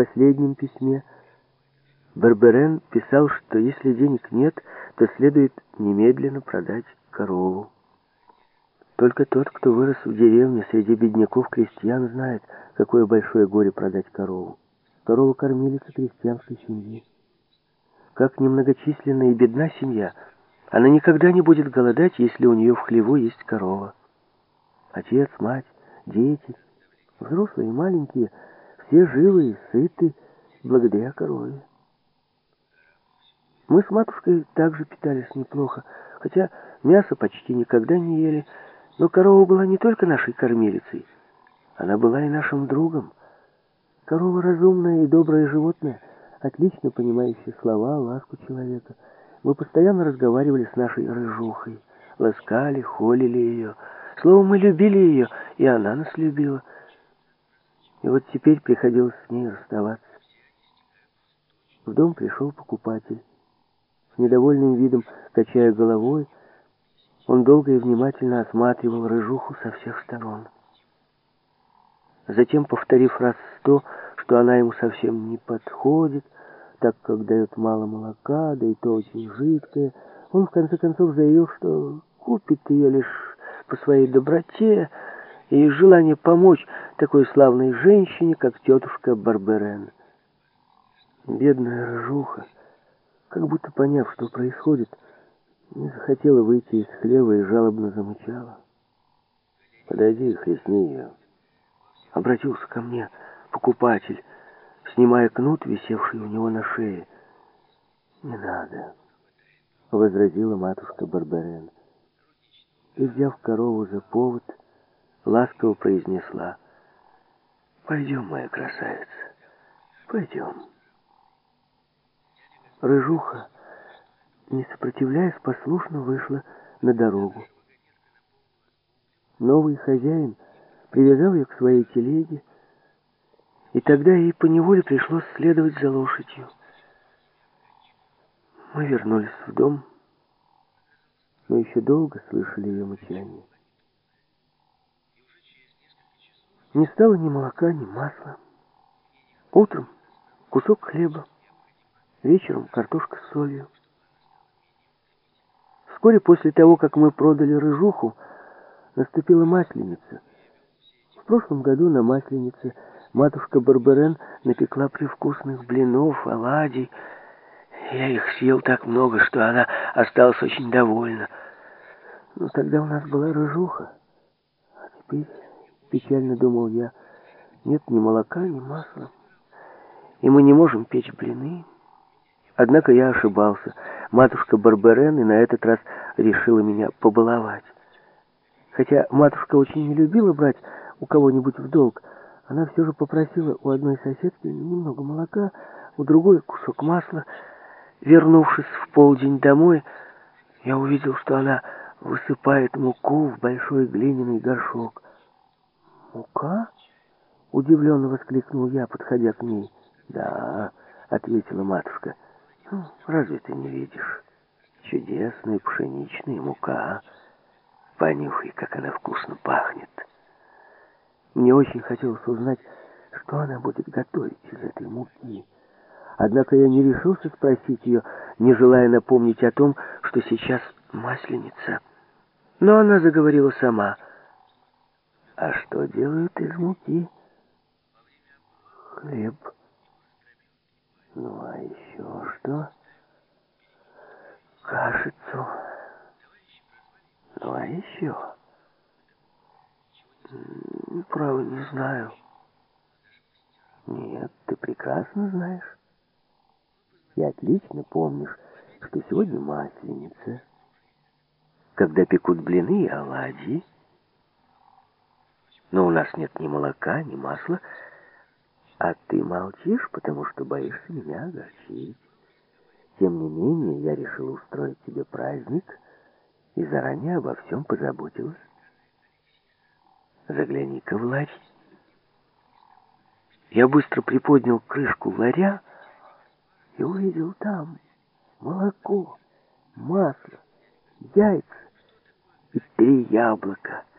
последнем письме Барберен писал, что если денег нет, то следует немедленно продать корову. Только тот, кто вырос в деревне среди бедняков-крестьян, знает, какое большое горе продать корову. Корова кормилица крестьянской семьи. Как немногочисленна и бедна семья, она никогда не будет голодать, если у нее в хлеву есть корова. Отец, мать, дети, взрослые и маленькие, все живы и сыты благодаря корове. Мы с матушкой также питались неплохо, хотя мясо почти никогда не ели, но корова была не только нашей кормилицей, она была и нашим другом. Корова разумное и доброе животное, отлично понимающее слова, ласку человека. Мы постоянно разговаривали с нашей рыжухой, ласкали, холили ее. Словом, мы любили ее, и она нас любила. И вот теперь приходилось с ней расставаться. В дом пришел покупатель. С недовольным видом, качая головой, он долго и внимательно осматривал рыжуху со всех сторон. Затем, повторив раз сто, что она ему совсем не подходит, так как дает мало молока, да и то очень жидкое, он в конце концов заявил, что купит ее лишь по своей доброте и желание помочь такой славной женщине, как тетушка Барберен. Бедная рыжуха, как будто поняв, что происходит, не захотела выйти из хлева и жалобно замычала. «Подойди хлестни ее». Обратился ко мне покупатель, снимая кнут, висевший у него на шее. «Не надо», — возразила матушка Барберен. И, взяв корову за повод, ласково произнесла, «Пойдем, моя красавица, пойдем». Рыжуха не сопротивляясь, послушно вышла на дорогу. Новый хозяин привязал ее к своей телеге, и тогда ей поневоле пришлось следовать за лошадью. Мы вернулись в дом, но еще долго слышали ее мычание. Не стало ни молока, ни масла. Утром кусок хлеба, вечером картошка с солью. Вскоре после того, как мы продали рыжуху, наступила масленица. В прошлом году на масленице матушка Барберен напекла привкусных блинов, оладий. Я их съел так много, что она осталась очень довольна. Но тогда у нас была рыжуха. А теперь, печально думал я, нет ни молока, ни масла. И мы не можем печь блины. Однако я ошибался. Матушка Барберен и на этот раз решила меня побаловать. Хотя матушка очень не любила брать у кого-нибудь в долг, она все же попросила у одной соседки немного молока, у другой кусок масла. Вернувшись в полдень домой, я увидел, что она высыпает муку в большой глиняный горшок. «Мука?» — удивленно воскликнул я, подходя к ней. «Да», — ответила матушка, — ну, разве ты не видишь? Чудесная пшеничная мука. Понюхай, как она вкусно пахнет. Мне очень хотелось узнать, что она будет готовить из этой муки. Однако я не решился спросить ее, не желая напомнить о том, что сейчас масленица. Но она заговорила сама. А что делают из муки? Хлеб. Ну, а еще что? Кашицу. Ну, а еще? Право, не знаю. Нет, ты прекрасно знаешь. И отлично помнишь, что сегодня масленица, когда пекут блины и оладьи. Но у нас нет ни молока, ни масла, а ты молчишь, потому что боишься меня огорчить. Тем не менее, я решил устроить тебе праздник и заранее обо всем позаботилась. Загляни-ка в ларь. Я быстро приподнял крышку ларя и увидел там молоко, масло, яйца и три яблока —